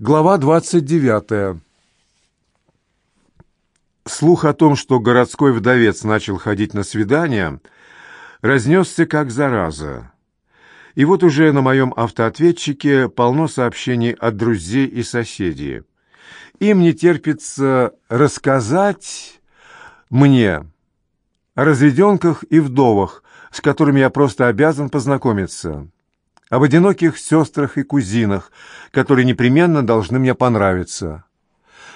Глава 29. Слух о том, что городской вдовец начал ходить на свидания, разнесся как зараза. И вот уже на моем автоответчике полно сообщений от друзей и соседей. Им не терпится рассказать мне о разведенках и вдовах, с которыми я просто обязан познакомиться об одиноких сестрах и кузинах, которые непременно должны мне понравиться.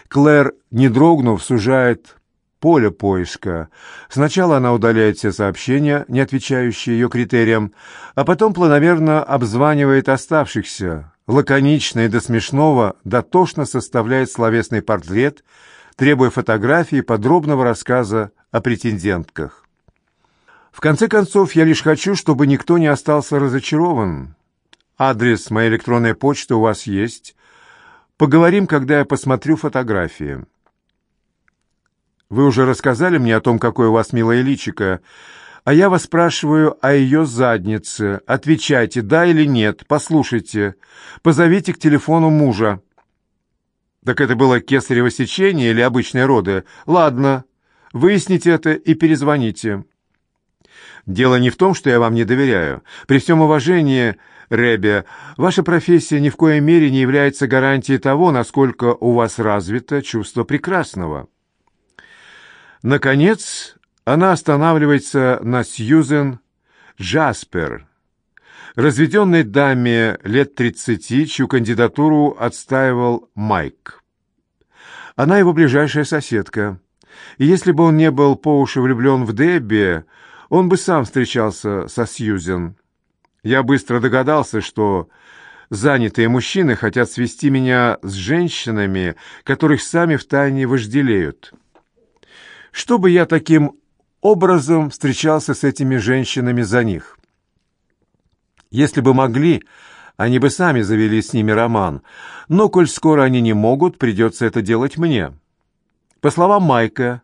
Клэр, не дрогнув, сужает поле поиска. Сначала она удаляет все сообщения, не отвечающие ее критериям, а потом планомерно обзванивает оставшихся, лаконично и до смешного, дотошно составляет словесный портрет, требуя фотографии и подробного рассказа о претендентках. В конце концов, я лишь хочу, чтобы никто не остался разочарован. Адрес моей электронной почты у вас есть. Поговорим, когда я посмотрю фотографии. Вы уже рассказали мне о том, какое у вас милое личико, а я вас спрашиваю о ее заднице. Отвечайте, да или нет. Послушайте. Позовите к телефону мужа. Так это было кесарево сечение или обычные роды? Ладно, выясните это и перезвоните. Дело не в том, что я вам не доверяю. При всем уважении Ребе, ваша профессия ни в коей мере не является гарантией того, насколько у вас развито чувство прекрасного. Наконец, она останавливается на Сьюзен Джаспер, разведенной даме лет тридцати, чью кандидатуру отстаивал Майк. Она его ближайшая соседка, и если бы он не был по уши влюблен в Дебби, он бы сам встречался со Сьюзен. Я быстро догадался, что занятые мужчины хотят свести меня с женщинами, которых сами втайне вожделеют. Чтобы я таким образом встречался с этими женщинами за них. Если бы могли, они бы сами завели с ними роман, но коль скоро они не могут, придется это делать мне. По словам Майка,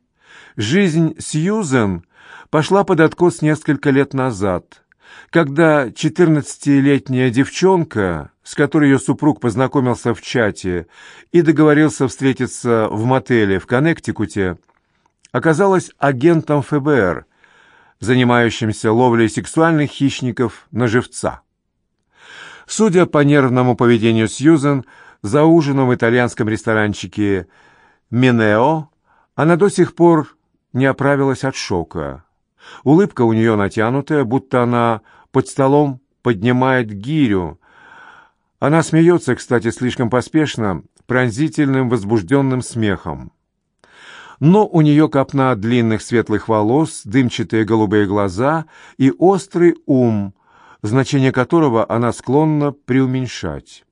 жизнь Сьюзен пошла под откос несколько лет назад – когда четырнадцатилетняя девчонка, с которой ее супруг познакомился в чате и договорился встретиться в мотеле в Коннектикуте, оказалась агентом ФБР, занимающимся ловлей сексуальных хищников на живца. Судя по нервному поведению Сьюзен, за ужином в итальянском ресторанчике «Минео» она до сих пор не оправилась от шока. Улыбка у нее натянутая, будто она под столом поднимает гирю. Она смеется, кстати, слишком поспешно, пронзительным возбужденным смехом. Но у нее копна длинных светлых волос, дымчатые голубые глаза и острый ум, значение которого она склонна преуменьшать.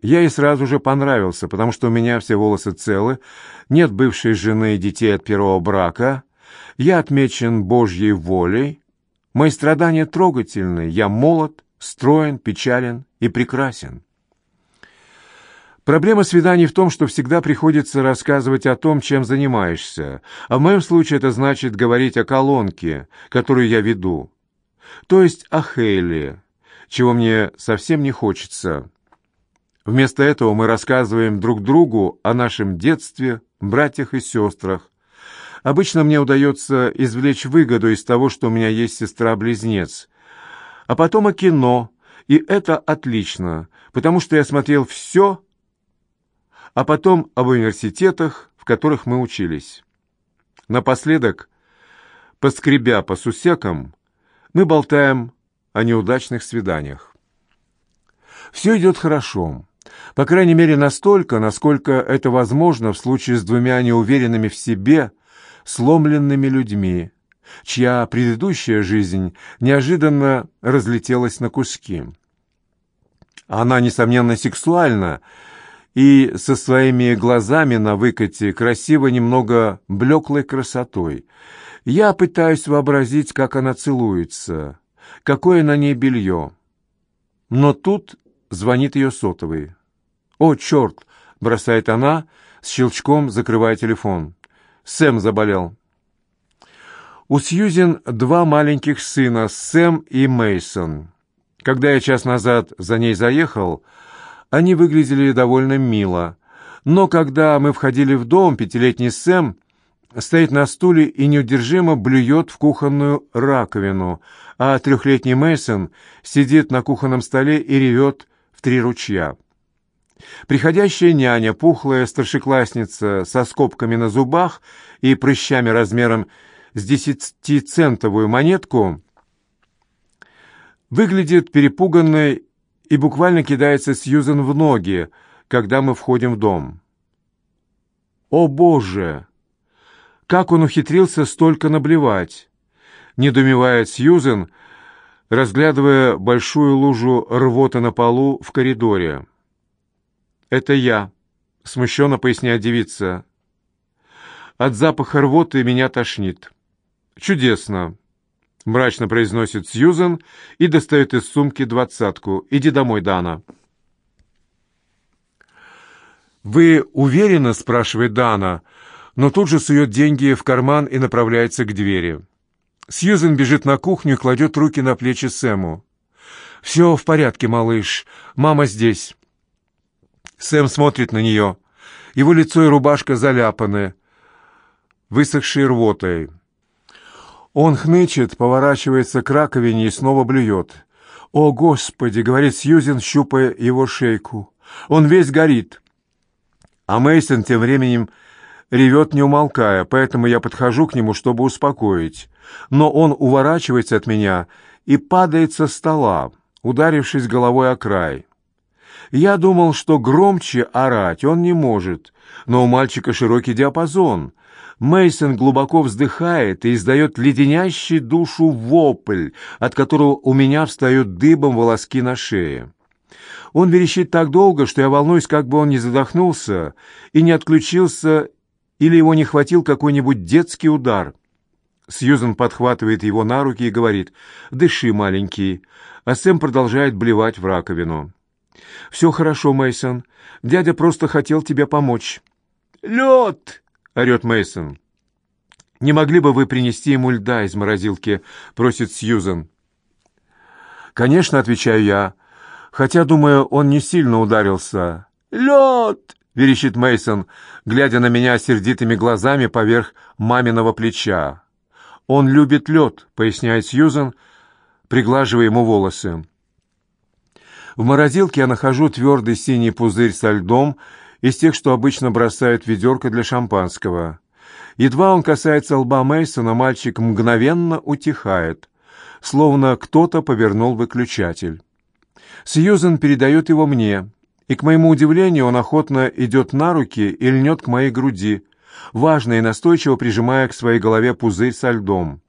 Я ей сразу же понравился, потому что у меня все волосы целы, нет бывшей жены и детей от первого брака, я отмечен Божьей волей, мои страдания трогательны, я молод, строен, печален и прекрасен. Проблема свиданий в том, что всегда приходится рассказывать о том, чем занимаешься, а в моем случае это значит говорить о колонке, которую я веду, то есть о Хейли, чего мне совсем не хочется. Вместо этого мы рассказываем друг другу о нашем детстве, братьях и сестрах, Обычно мне удается извлечь выгоду из того, что у меня есть сестра-близнец. А потом о кино, и это отлично, потому что я смотрел все, а потом об университетах, в которых мы учились. Напоследок, поскребя по сусекам, мы болтаем о неудачных свиданиях. Все идет хорошо. По крайней мере, настолько, насколько это возможно в случае с двумя неуверенными в себе – сломленными людьми, чья предыдущая жизнь неожиданно разлетелась на куски. Она, несомненно, сексуальна, и со своими глазами на выкате красиво немного блеклой красотой. Я пытаюсь вообразить, как она целуется, какое на ней белье. Но тут звонит ее сотовый. «О, черт!» — бросает она, с щелчком закрывая телефон. Сэм заболел. У Сьюзен два маленьких сына, Сэм и Мейсон. Когда я час назад за ней заехал, Они выглядели довольно мило. Но когда мы входили в дом, пятилетний Сэм стоит на стуле и неудержимо блюет в кухонную раковину, а трехлетний Мейсон сидит на кухонном столе и ревет в три ручья. Приходящая няня, пухлая старшеклассница со скобками на зубах и прыщами размером с десятицентовую монетку, выглядит перепуганной и буквально кидается Сьюзен в ноги, когда мы входим в дом. «О, Боже! Как он ухитрился столько наблевать!» — недоумевает Сьюзен, разглядывая большую лужу рвоты на полу в коридоре. «Это я», — смущенно поясняет девица. «От запаха рвоты меня тошнит». «Чудесно», — мрачно произносит Сьюзен и достает из сумки двадцатку. «Иди домой, Дана». «Вы уверены?» — спрашивает Дана, но тут же сует деньги в карман и направляется к двери. Сьюзен бежит на кухню и кладет руки на плечи Сэму. «Все в порядке, малыш. Мама здесь». Сэм смотрит на нее. Его лицо и рубашка заляпаны, высохшей рвотой. Он хнычет, поворачивается к раковине и снова блюет. «О, Господи!» — говорит Сьюзен, щупая его шейку. «Он весь горит». А Мейсон тем временем ревет, не умолкая, поэтому я подхожу к нему, чтобы успокоить. Но он уворачивается от меня и падает со стола, ударившись головой о край. Я думал, что громче орать он не может, но у мальчика широкий диапазон. Мейсон глубоко вздыхает и издает леденящий душу вопль, от которого у меня встают дыбом волоски на шее. Он верещит так долго, что я волнуюсь, как бы он не задохнулся и не отключился, или его не хватил какой-нибудь детский удар. Сьюзен подхватывает его на руки и говорит «Дыши, маленький», а Сэм продолжает блевать в раковину. «Все хорошо, Мейсон. Дядя просто хотел тебе помочь». «Лед!» — орет Мейсон. «Не могли бы вы принести ему льда из морозилки?» — просит Сьюзен. «Конечно», — отвечаю я, хотя, думаю, он не сильно ударился. «Лед!» — верещит Мейсон, глядя на меня сердитыми глазами поверх маминого плеча. «Он любит лед», — поясняет Сьюзен, приглаживая ему волосы. В морозилке я нахожу твердый синий пузырь со льдом из тех, что обычно бросают ведерко для шампанского. Едва он касается лба Мейсона, мальчик мгновенно утихает, словно кто-то повернул выключатель. Сьюзен передает его мне, и, к моему удивлению, он охотно идет на руки и льнет к моей груди, важно и настойчиво прижимая к своей голове пузырь со льдом.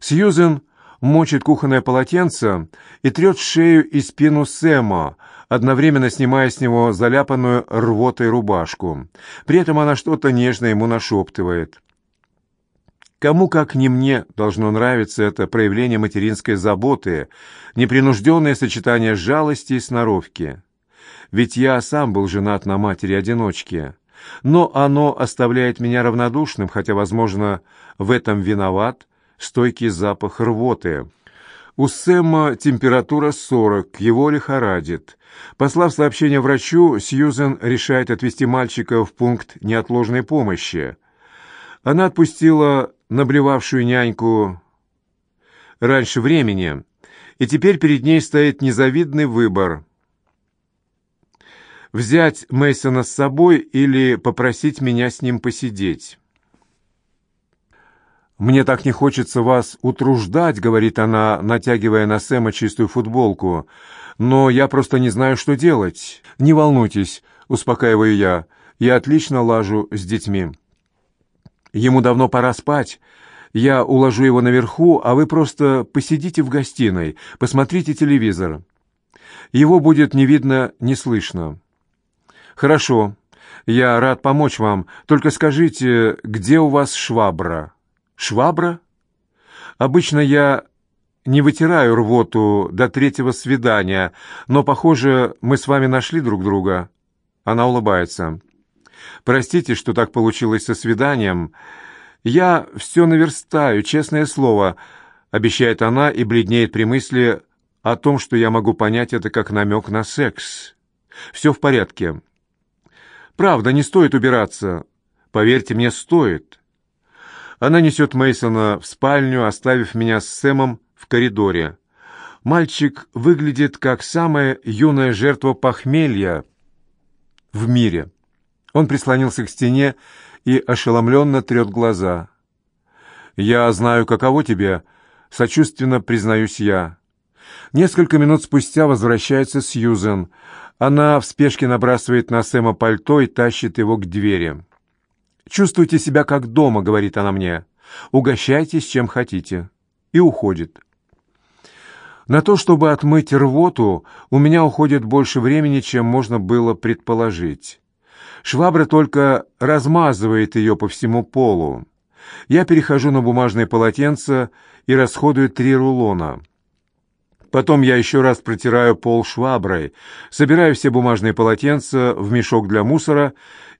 Сьюзен мочит кухонное полотенце и трет шею и спину Сэма, одновременно снимая с него заляпанную рвотой рубашку. При этом она что-то нежно ему нашептывает. Кому, как не мне, должно нравиться это проявление материнской заботы, непринужденное сочетание жалости и сноровки. Ведь я сам был женат на матери-одиночке. Но оно оставляет меня равнодушным, хотя, возможно, в этом виноват стойкий запах рвоты. У Сэма температура 40, его лихорадит. Послав сообщение врачу, Сьюзен решает отвезти мальчика в пункт неотложной помощи. Она отпустила наблевавшую няньку раньше времени, и теперь перед ней стоит незавидный выбор — взять Мейсона с собой или попросить меня с ним посидеть. «Мне так не хочется вас утруждать», — говорит она, натягивая на Сэма чистую футболку. «Но я просто не знаю, что делать. Не волнуйтесь», — успокаиваю я. «Я отлично лажу с детьми». «Ему давно пора спать. Я уложу его наверху, а вы просто посидите в гостиной, посмотрите телевизор. Его будет не видно, не слышно». «Хорошо. Я рад помочь вам. Только скажите, где у вас швабра?» Швабра? Обычно я не вытираю рвоту до третьего свидания, но, похоже, мы с вами нашли друг друга. Она улыбается. Простите, что так получилось со свиданием. Я все наверстаю, честное слово, обещает она и бледнеет при мысли о том, что я могу понять это как намек на секс. Все в порядке. Правда, не стоит убираться. Поверьте мне, стоит. Она несет Мейсона в спальню, оставив меня с Сэмом в коридоре. Мальчик выглядит как самая юная жертва похмелья в мире. Он прислонился к стене и ошеломленно трет глаза. «Я знаю, каково тебе», — сочувственно признаюсь я. Несколько минут спустя возвращается Сьюзен. Она в спешке набрасывает на Сэма пальто и тащит его к двери. «Чувствуйте себя как дома», — говорит она мне. «Угощайтесь, чем хотите». И уходит. На то, чтобы отмыть рвоту, у меня уходит больше времени, чем можно было предположить. Швабра только размазывает ее по всему полу. Я перехожу на бумажное полотенце и расходую три рулона. Потом я еще раз протираю пол шваброй, собираю все бумажные полотенца в мешок для мусора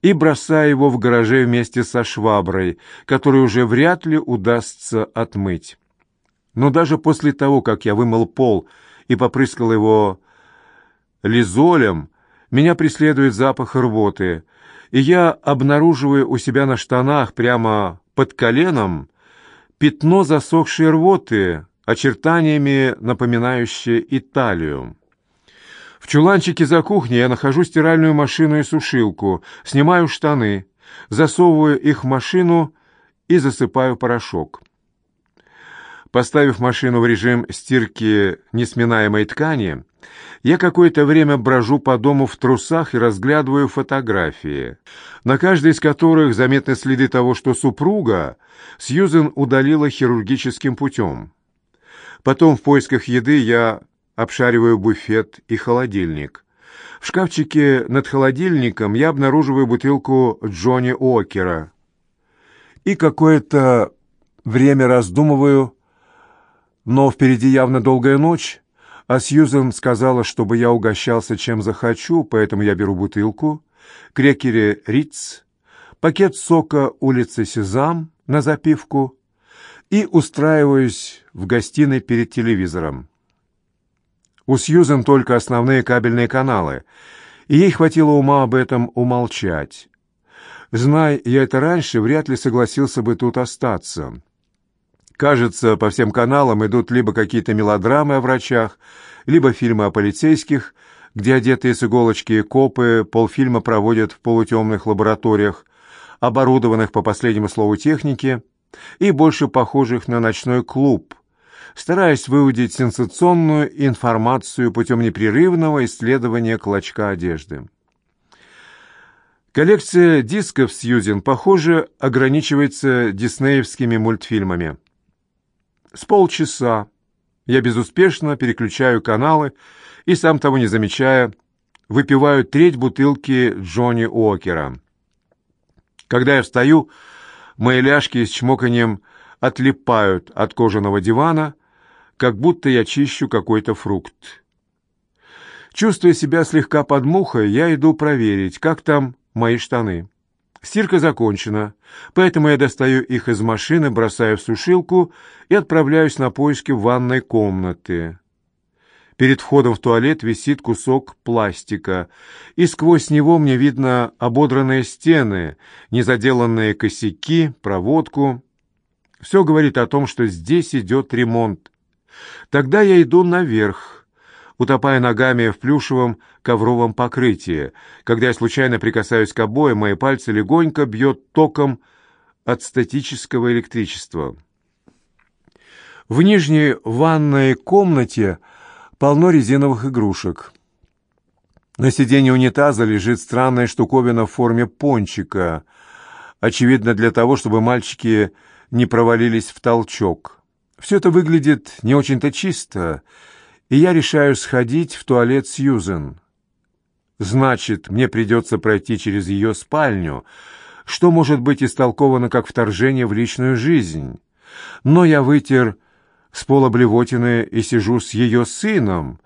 и бросаю его в гараже вместе со шваброй, которую уже вряд ли удастся отмыть. Но даже после того, как я вымыл пол и попрыскал его лизолем, меня преследует запах рвоты, и я обнаруживаю у себя на штанах прямо под коленом пятно засохшей рвоты, очертаниями напоминающее Италию. В чуланчике за кухней я нахожу стиральную машину и сушилку, снимаю штаны, засовываю их в машину и засыпаю порошок. Поставив машину в режим стирки несминаемой ткани, я какое-то время брожу по дому в трусах и разглядываю фотографии, на каждой из которых заметны следы того, что супруга Сьюзен удалила хирургическим путем. Потом в поисках еды я обшариваю буфет и холодильник. В шкафчике над холодильником я обнаруживаю бутылку Джонни Окера. И какое-то время раздумываю, но впереди явно долгая ночь, а Сьюзен сказала, чтобы я угощался чем захочу, поэтому я беру бутылку, крекеры Риц, пакет сока улицы Сезам на запивку и устраиваюсь в гостиной перед телевизором. У Сьюзен только основные кабельные каналы, и ей хватило ума об этом умолчать. Зная я это раньше, вряд ли согласился бы тут остаться. Кажется, по всем каналам идут либо какие-то мелодрамы о врачах, либо фильмы о полицейских, где одетые с иголочки копы полфильма проводят в полутемных лабораториях, оборудованных по последнему слову техники, и больше похожих на ночной клуб, стараясь выудить сенсационную информацию путем непрерывного исследования клочка одежды. Коллекция дисков Сьюзен, похоже, ограничивается диснеевскими мультфильмами. С полчаса я безуспешно переключаю каналы и, сам того не замечая, выпиваю треть бутылки Джонни Уокера. Когда я встаю, мои ляжки с чмоканием отлипают от кожаного дивана, как будто я чищу какой-то фрукт. Чувствуя себя слегка под мухой, я иду проверить, как там мои штаны. Стирка закончена, поэтому я достаю их из машины, бросаю в сушилку и отправляюсь на поиски ванной комнаты. Перед входом в туалет висит кусок пластика, и сквозь него мне видно ободранные стены, незаделанные косяки, проводку. Все говорит о том, что здесь идет ремонт. Тогда я иду наверх, утопая ногами в плюшевом ковровом покрытии. Когда я случайно прикасаюсь к обоям, мои пальцы легонько бьет током от статического электричества. В нижней ванной комнате полно резиновых игрушек. На сиденье унитаза лежит странная штуковина в форме пончика, очевидно для того, чтобы мальчики не провалились в толчок. Все это выглядит не очень-то чисто, и я решаю сходить в туалет Сьюзен. Значит, мне придется пройти через ее спальню, что может быть истолковано как вторжение в личную жизнь. Но я вытер с пола блевотины и сижу с ее сыном,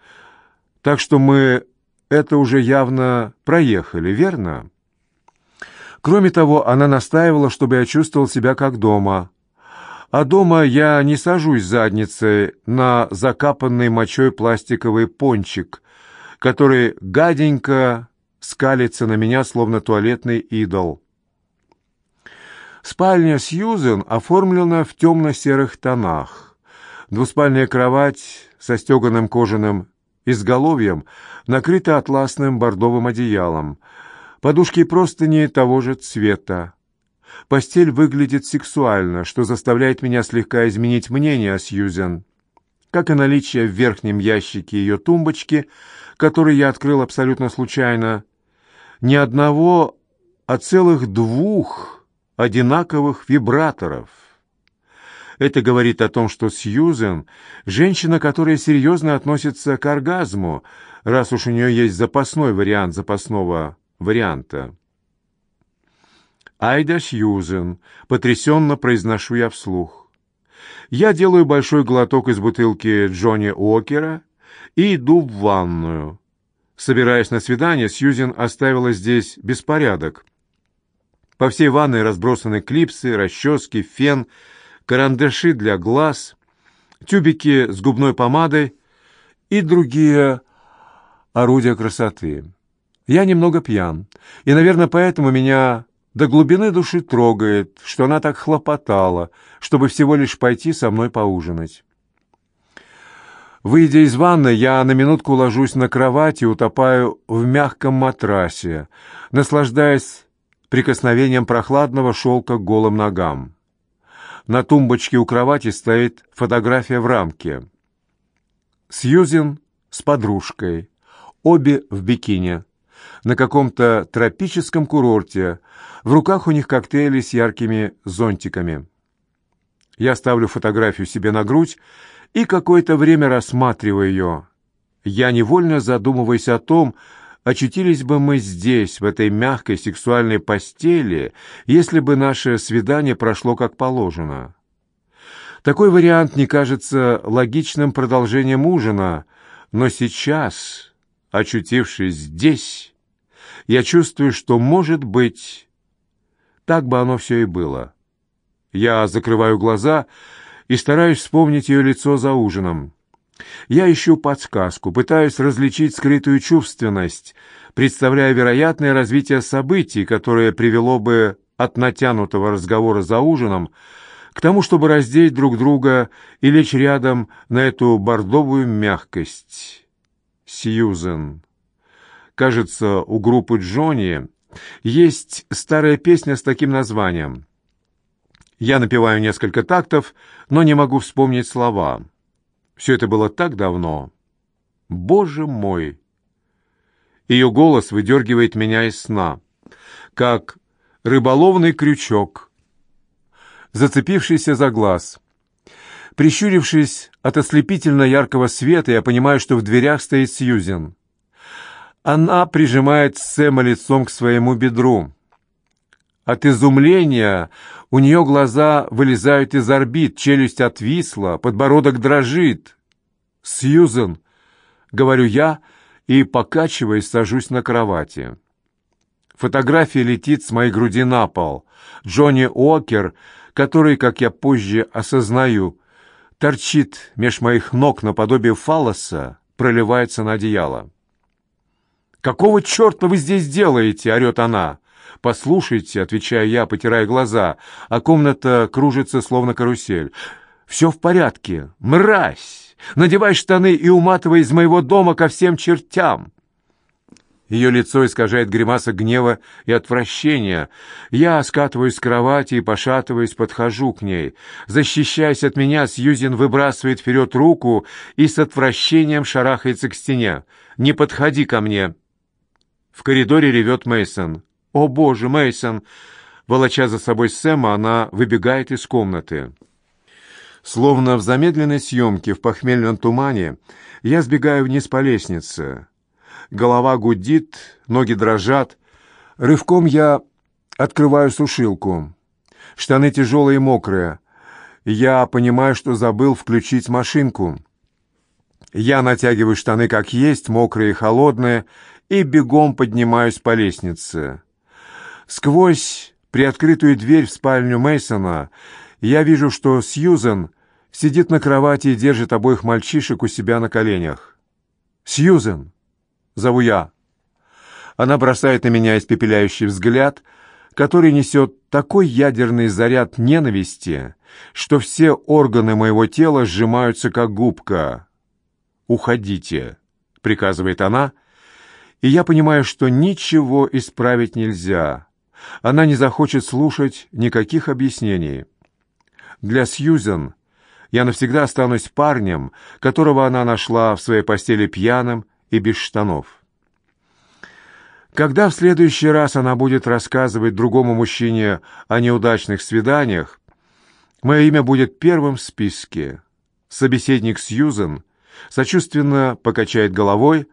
так что мы это уже явно проехали, верно? Кроме того, она настаивала, чтобы я чувствовал себя как дома, а дома я не сажусь задницей на закапанный мочой пластиковый пончик, который гаденько скалится на меня, словно туалетный идол. Спальня Сьюзен оформлена в темно-серых тонах. Двуспальная кровать со стеганым кожаным изголовьем накрыта атласным бордовым одеялом. Подушки и простыни того же цвета. Постель выглядит сексуально, что заставляет меня слегка изменить мнение о Сьюзен. Как и наличие в верхнем ящике ее тумбочки, который я открыл абсолютно случайно, ни одного, а целых двух одинаковых вибраторов. Это говорит о том, что Сьюзен – женщина, которая серьезно относится к оргазму, раз уж у нее есть запасной вариант запасного варианта. «Айда Сьюзен», — потрясенно произношу я вслух. Я делаю большой глоток из бутылки Джонни Уокера и иду в ванную. Собираясь на свидание, Сьюзен оставила здесь беспорядок. По всей ванной разбросаны клипсы, расчески, фен, карандаши для глаз, тюбики с губной помадой и другие орудия красоты. Я немного пьян, и, наверное, поэтому меня до глубины души трогает, что она так хлопотала, чтобы всего лишь пойти со мной поужинать. Выйдя из ванны, я на минутку ложусь на кровать и утопаю в мягком матрасе, наслаждаясь прикосновением прохладного шелка к голым ногам. На тумбочке у кровати стоит фотография в рамке. Сьюзен с подружкой, обе в бикини на каком-то тропическом курорте. В руках у них коктейли с яркими зонтиками. Я ставлю фотографию себе на грудь и какое-то время рассматриваю ее. Я невольно задумываюсь о том, очутились бы мы здесь, в этой мягкой сексуальной постели, если бы наше свидание прошло как положено. Такой вариант не кажется логичным продолжением ужина, но сейчас, очутившись здесь, я чувствую, что, может быть, так бы оно все и было. Я закрываю глаза и стараюсь вспомнить ее лицо за ужином. Я ищу подсказку, пытаюсь различить скрытую чувственность, представляя вероятное развитие событий, которое привело бы от натянутого разговора за ужином к тому, чтобы раздеть друг друга и лечь рядом на эту бордовую мягкость. Сьюзен. Кажется, у группы Джонни есть старая песня с таким названием. Я напеваю несколько тактов, но не могу вспомнить слова. Все это было так давно. Боже мой! Ее голос выдергивает меня из сна, как рыболовный крючок, зацепившийся за глаз. Прищурившись от ослепительно яркого света, я понимаю, что в дверях стоит Сьюзен. Она прижимает Сэма лицом к своему бедру. От изумления у нее глаза вылезают из орбит, челюсть отвисла, подбородок дрожит. «Сьюзен!» — говорю я и, покачиваясь, сажусь на кровати. Фотография летит с моей груди на пол. Джонни Уокер, который, как я позже осознаю, торчит меж моих ног наподобие фалоса, проливается на одеяло. «Какого черта вы здесь делаете?» — орет она. «Послушайте», — отвечаю я, потирая глаза, а комната кружится, словно карусель. «Все в порядке. Мразь! Надевай штаны и уматывай из моего дома ко всем чертям!» Ее лицо искажает гримаса гнева и отвращения. Я скатываюсь с кровати и, пошатываясь, подхожу к ней. Защищаясь от меня, Сьюзен выбрасывает вперед руку и с отвращением шарахается к стене. «Не подходи ко мне!» В коридоре ревет Мейсон. «О, боже, Мейсон! Волоча за собой Сэма, она выбегает из комнаты. Словно в замедленной съемке в похмельном тумане, я сбегаю вниз по лестнице. Голова гудит, ноги дрожат. Рывком я открываю сушилку. Штаны тяжелые и мокрые. Я понимаю, что забыл включить машинку. Я натягиваю штаны как есть, мокрые и холодные, и бегом поднимаюсь по лестнице. Сквозь приоткрытую дверь в спальню Мейсона я вижу, что Сьюзен сидит на кровати и держит обоих мальчишек у себя на коленях. «Сьюзен!» зову я. Она бросает на меня испепеляющий взгляд, который несет такой ядерный заряд ненависти, что все органы моего тела сжимаются, как губка. «Уходите», — приказывает она, и я понимаю, что ничего исправить нельзя. Она не захочет слушать никаких объяснений. Для Сьюзен я навсегда останусь парнем, которого она нашла в своей постели пьяным и без штанов. Когда в следующий раз она будет рассказывать другому мужчине о неудачных свиданиях, мое имя будет первым в списке. Собеседник Сьюзен сочувственно покачает головой,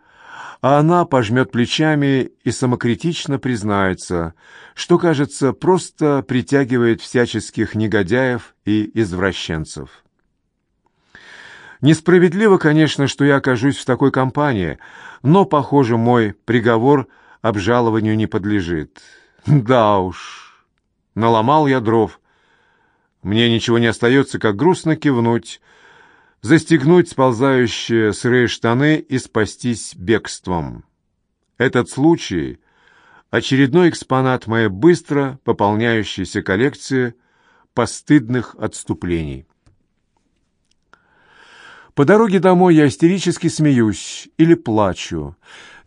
а она пожмет плечами и самокритично признается, что, кажется, просто притягивает всяческих негодяев и извращенцев. Несправедливо, конечно, что я окажусь в такой компании, но, похоже, мой приговор обжалованию не подлежит. Да уж, наломал я дров. Мне ничего не остается, как грустно кивнуть, застегнуть сползающие сырые штаны и спастись бегством. Этот случай — очередной экспонат моей быстро пополняющейся коллекции постыдных отступлений. По дороге домой я истерически смеюсь или плачу.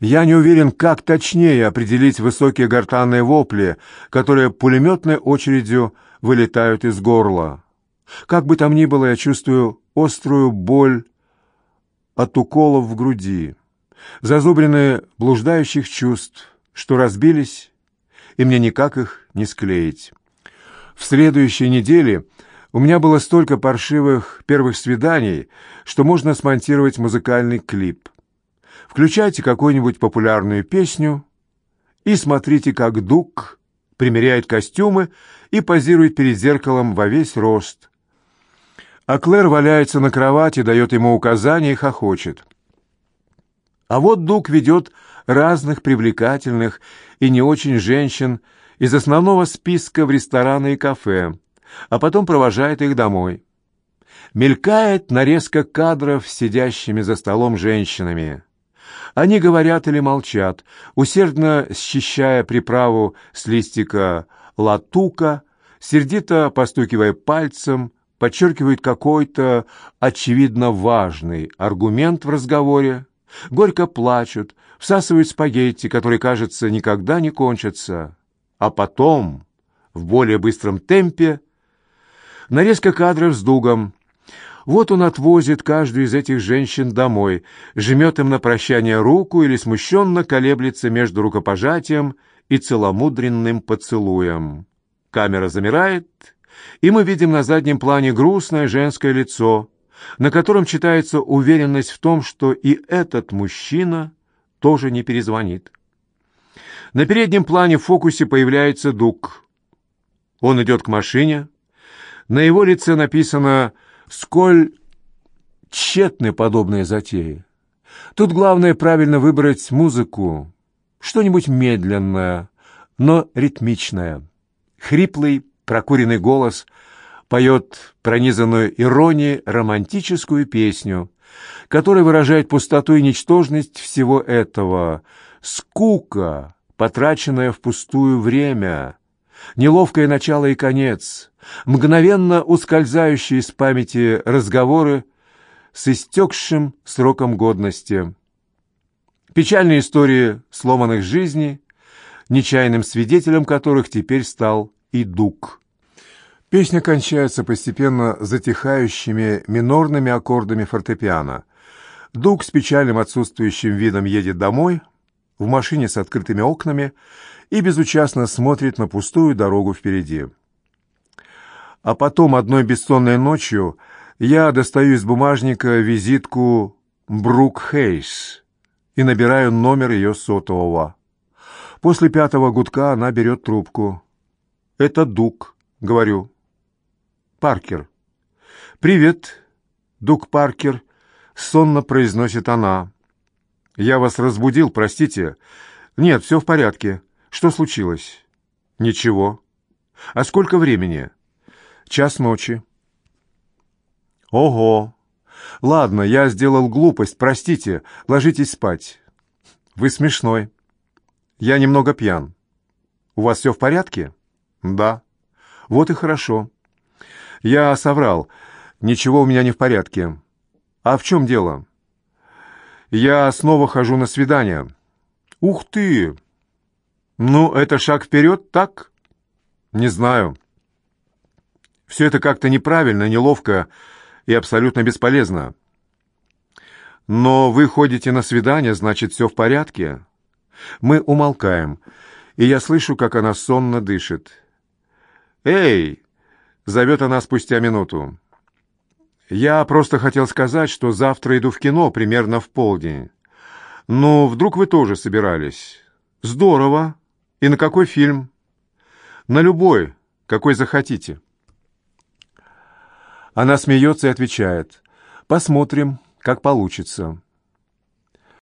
Я не уверен, как точнее определить высокие гортанные вопли, которые пулеметной очередью вылетают из горла. Как бы там ни было, я чувствую острую боль от уколов в груди, зазубрины блуждающих чувств, что разбились, и мне никак их не склеить. В следующей неделе у меня было столько паршивых первых свиданий, что можно смонтировать музыкальный клип. Включайте какую-нибудь популярную песню и смотрите, как Дук примеряет костюмы и позирует перед зеркалом во весь рост, а Клэр валяется на кровати, дает ему указания и хохочет. А вот Дук ведет разных привлекательных и не очень женщин из основного списка в рестораны и кафе, а потом провожает их домой. Мелькает нарезка кадров с сидящими за столом женщинами. Они говорят или молчат, усердно счищая приправу с листика латука, сердито постукивая пальцем, подчеркивают какой-то очевидно важный аргумент в разговоре, горько плачут, всасывают спагетти, которые, кажется, никогда не кончатся. А потом, в более быстром темпе, нарезка кадров с дугом. Вот он отвозит каждую из этих женщин домой, жмет им на прощание руку или смущенно колеблется между рукопожатием и целомудренным поцелуем. Камера замирает, и мы видим на заднем плане грустное женское лицо, на котором читается уверенность в том, что и этот мужчина тоже не перезвонит. На переднем плане в фокусе появляется Дук. Он идет к машине. На его лице написано «Сколь тщетны подобные затеи». Тут главное правильно выбрать музыку, что-нибудь медленное, но ритмичное. Хриплый прокуренный голос поет пронизанную иронией романтическую песню, которая выражает пустоту и ничтожность всего этого, скука, потраченное впустую время, неловкое начало и конец, мгновенно ускользающие из памяти разговоры с истекшим сроком годности. Печальные истории сломанных жизней, нечаянным свидетелем которых теперь стал и дуг. Песня кончается постепенно затихающими минорными аккордами фортепиано. Дуг с печальным отсутствующим видом едет домой, в машине с открытыми окнами, и безучастно смотрит на пустую дорогу впереди. А потом одной бессонной ночью я достаю из бумажника визитку Брук Хейс и набираю номер ее сотового. После пятого гудка она берет трубку. «Это Дуг», — говорю. «Паркер». «Привет, Дуг Паркер», — сонно произносит она. «Я вас разбудил, простите». «Нет, все в порядке. Что случилось?» «Ничего». «А сколько времени?» «Час ночи». «Ого! Ладно, я сделал глупость, простите, ложитесь спать». Вы смешной. Я немного пьян. У вас все в порядке? Да. Вот и хорошо. Я соврал. Ничего у меня не в порядке. А в чем дело? Я снова хожу на свидание. Ух ты! Ну, это шаг вперед, так? Не знаю. Все это как-то неправильно, неловко и абсолютно бесполезно. Но вы ходите на свидание, значит, все в порядке. Мы умолкаем, и я слышу, как она сонно дышит. «Эй!» — зовет она спустя минуту. «Я просто хотел сказать, что завтра иду в кино примерно в полдень. Но вдруг вы тоже собирались?» «Здорово! И на какой фильм?» «На любой, какой захотите». Она смеется и отвечает. «Посмотрим, как получится».